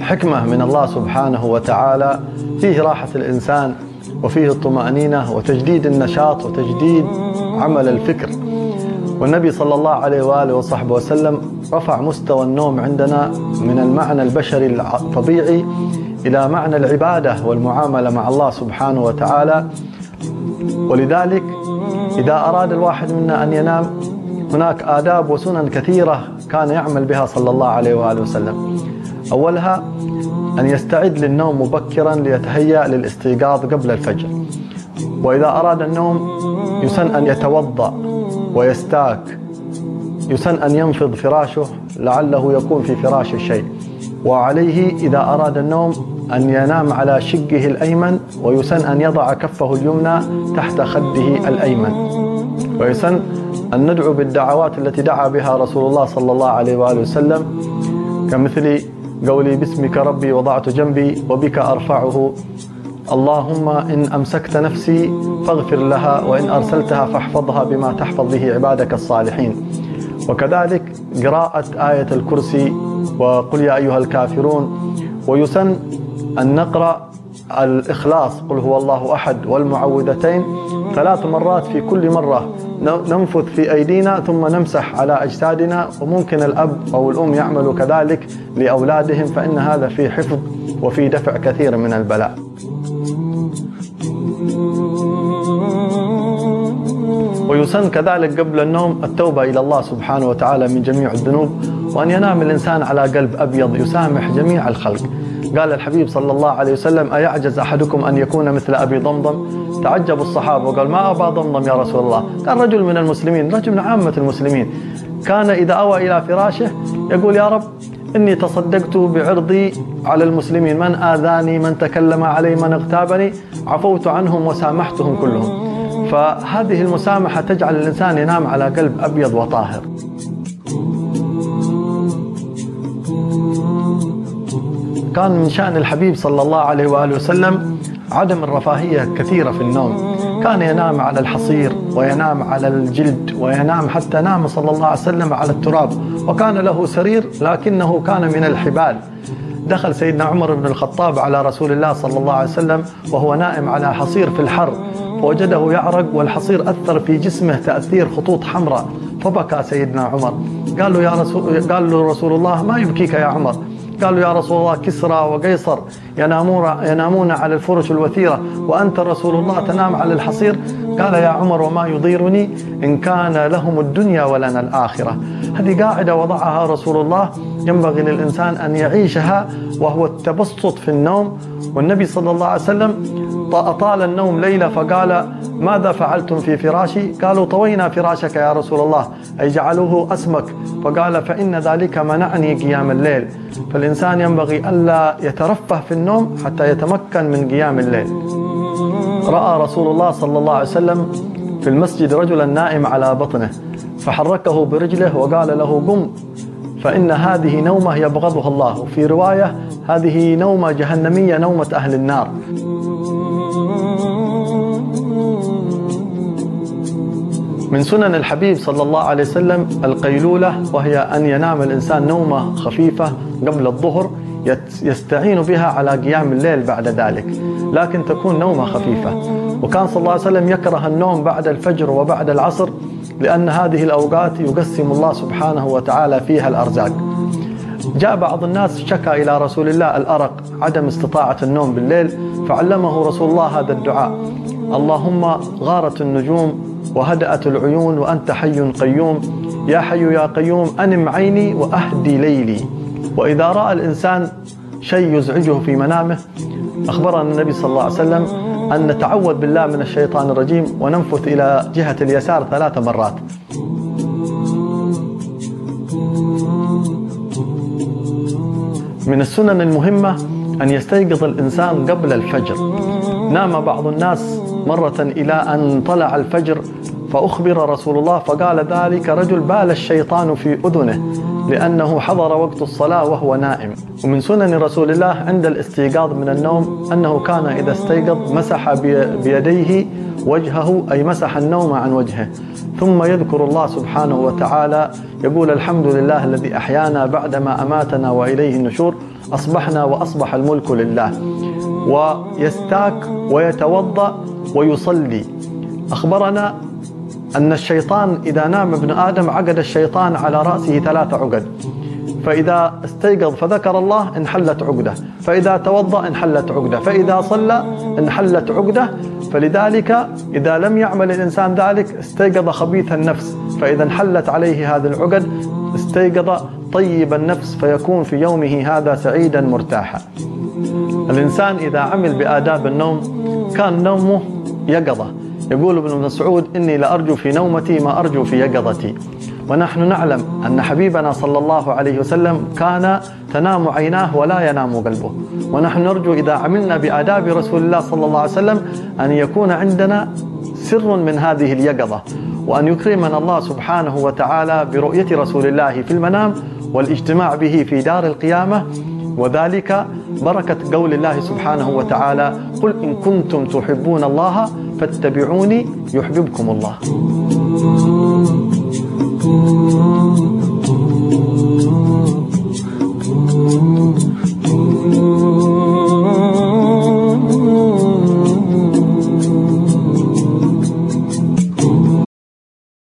حكمة من الله سبحانه وتعالى. فيه راحة الإنسان وفيه الطمأنينة وتجديد النشاط وتجديد عمل الفكر. والنبي صلى الله عليه وآله وصحبه وسلم رفع مستوى النوم عندنا من المعنى البشري الطبيعي إلى معنى العبادة والمعاملة مع الله سبحانه وتعالى. ولذلك إذا أراد الواحد منا أن ينام هناك آداب وسنن كثيرة كان يعمل بها صلى الله عليه وآله وسلم. أولها أن يستعد للنوم مبكرا ليتهيأ للاستيقاظ قبل الفجر. وإذا أراد النوم يسن أن يتوضأ ويستاك. يسن أن ينفض فراشه لعله يكون في فراشه شيء وعليه إذا أراد النوم أن ينام على شقه الأيمن ويسن أن يضع كفه اليمنى تحت خده الأيمن. ويسن أن ندعو بالدعوات التي دعا بها رسول الله صلى الله عليه وآله وسلم كمثل قولي باسمك ربي وضعت جنبي وبك أرفعه. اللهم إن أمسكت نفسي فاغفر لها وإن أرسلتها فاحفظها بما تحفظ به عبادك الصالحين. وكذلك قراءة آية الكرسي وقل يا أيها الكافرون ويسن أن نقرأ الإخلاص قل هو الله أحد والمعوذتين ثلاث مرات في كل مرة. ننفث في أيدينا ثم نمسح على أجسادنا وممكن الأب أو الأم يعملوا كذلك لأولادهم فإن هذا في حفظ وفي دفع كثير من البلاء. ويسن كذلك قبل النوم التوبة إلى الله سبحانه وتعالى من جميع الذنوب وأن ينام الإنسان على قلب أبيض يسامح جميع الخلق. قال الحبيب صلى الله عليه وسلم أيعجز أحدكم أن يكون مثل أبي ضمضم؟ تعجب الصحابة وقال ما أبا ضمضم يا رسول الله؟ قال رجل من المسلمين رجل من عامة المسلمين. كان إذا أوى إلى فراشه يقول يا رب إني تصدقت بعرضي على المسلمين من آذاني من تكلم علي من اغتابني عفوت عنهم وسامحتهم كلهم. فهذه المسامحة تجعل الإنسان ينام على قلب أبيض وطاهر. كان من شأن الحبيب صلى الله عليه وآله وسلم عدم الرفاهية كثيرة في النوم. كان ينام على الحصير وينام على الجلد وينام حتى نام صلى الله عليه وسلم على التراب. وكان له سرير لكنه كان من الحبال. دخل سيدنا عمر بن الخطاب على رسول الله صلى الله عليه وسلم وهو نائم على حصير في الحر. فوجده يعرق والحصير أثر في جسمه تأثير خطوط حمراء. فبكى سيدنا عمر. قال له يا رسول قال له رسول الله ما يبكيك يا عمر؟ قالوا يا رسول الله كسرى وقيصر ينامون ينامون على الفرش الوثيرة وأنت رسول الله تنام على الحصير. قال يا عمر وما يضيرني إن كان لهم الدنيا ولنا الآخرة. هذه قاعدة وضعها رسول الله. ينبغي للإنسان أن يعيشها وهو التبسط في النوم. والنبي صلى الله عليه وسلم أطال النوم ليلة فقال ماذا فعلتم في فراشي؟ قالوا طوينا فراشك يا رسول الله أي جعلوه أسمك. فقال فإن ذلك منعني قيام الليل. فالإنسان ينبغي ألا يترفه في النوم حتى يتمكن من قيام الليل. رأى رسول الله صلى الله عليه وسلم في المسجد رجلا نائم على بطنه فحركه برجله وقال له قم فإن هذه نومة يبغضها الله. وفي رواية هذه نومة جهنمية نومة أهل النار. من سنن الحبيب صلى الله عليه وسلم القيلولة وهي أن ينام الإنسان نومة خفيفة قبل الظهر يستعين بها على قيام الليل بعد ذلك لكن تكون نومة خفيفة. وكان صلى الله عليه وسلم يكره النوم بعد الفجر وبعد العصر لأن هذه الأوقات يقسم الله سبحانه وتعالى فيها الأرزاق. جاء بعض الناس شكى إلى رسول الله الأرق عدم استطاعة النوم بالليل فعلمه رسول الله هذا الدعاء. اللهم غارت النجوم وهدأت العيون وأنت حي قيوم. يا حي يا قيوم أنم عيني وأهدي ليلي. وإذا رأى الإنسان شيء يزعجه في منامه أخبرنا النبي صلى الله عليه وسلم أن نتعوذ بالله من الشيطان الرجيم وننفث إلى جهة اليسار ثلاث مرات. من السنن المهمة أن يستيقظ الإنسان قبل الفجر. نام بعض الناس مرة إلى أن طلع الفجر فأخبر رسول الله فقال ذلك رجل بال الشيطان في أذنه لأنه حضر وقت الصلاة وهو نائم. ومن سنن رسول الله عند الاستيقاظ من النوم أنه كان إذا استيقظ مسح بيديه وجهه أي مسح النوم عن وجهه. ثم يذكر الله سبحانه وتعالى يقول الحمد لله الذي أحيانا بعدما أماتنا وإليه النشور أصبحنا وأصبح الملك لله. ويستاك ويتوضأ ويصلي. أخبرنا أن الشيطان إذا نام ابن آدم عقد الشيطان على رأسه ثلاث عقد. فإذا استيقظ فذكر الله انحلت عقده. فإذا توضأ انحلت عقده. فإذا صلى انحلت عقده. فلذلك إذا لم يعمل الإنسان ذلك استيقظ خبيث النفس. فإذا انحلت عليه هذه العقد استيقظ طيب النفس فيكون في يومه هذا سعيدا مرتاحا. الإنسان إذا عمل بآداب النوم كان نومه يقظة. يقول ابن مسعود إني لأرجو في نومتي ما أرجو في يقظتي. ونحن نعلم أن حبيبنا صلى الله عليه وسلم كان تنام عيناه ولا ينام قلبه. ونحن نرجو إذا عملنا بآداب رسول الله صلى الله عليه وسلم أن يكون عندنا سر من هذه اليقظة. وأن يكرمنا الله سبحانه وتعالى برؤية رسول الله في المنام والاجتماع به في دار القيامة. وذلك بركة قول الله سبحانه وتعالى قل إن كنتم تحبون الله فاتبعوني يحببكم الله.